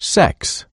Sex.